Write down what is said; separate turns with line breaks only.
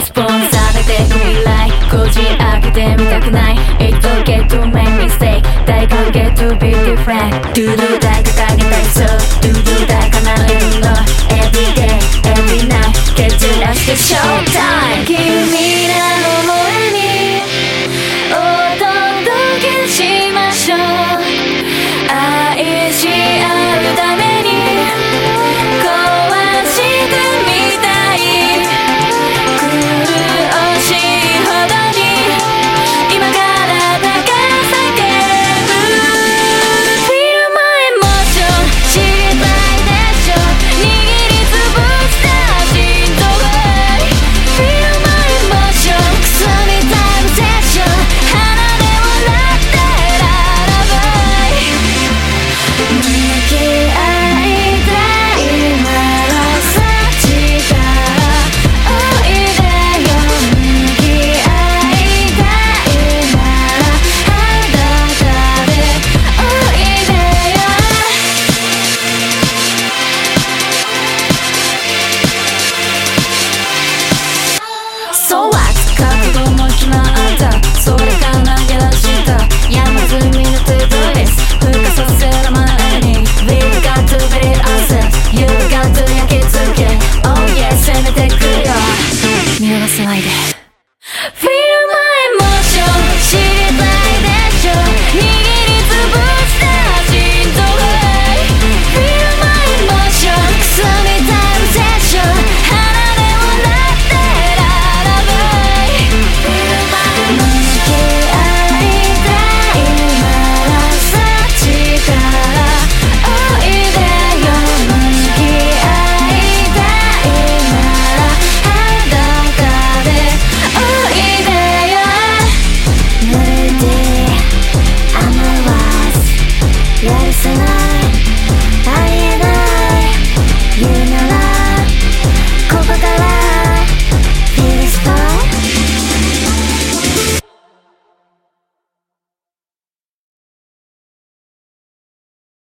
スポンされてく未来こじ開けてみたくない It's okay to make mistake 大歓迎 to be different Do do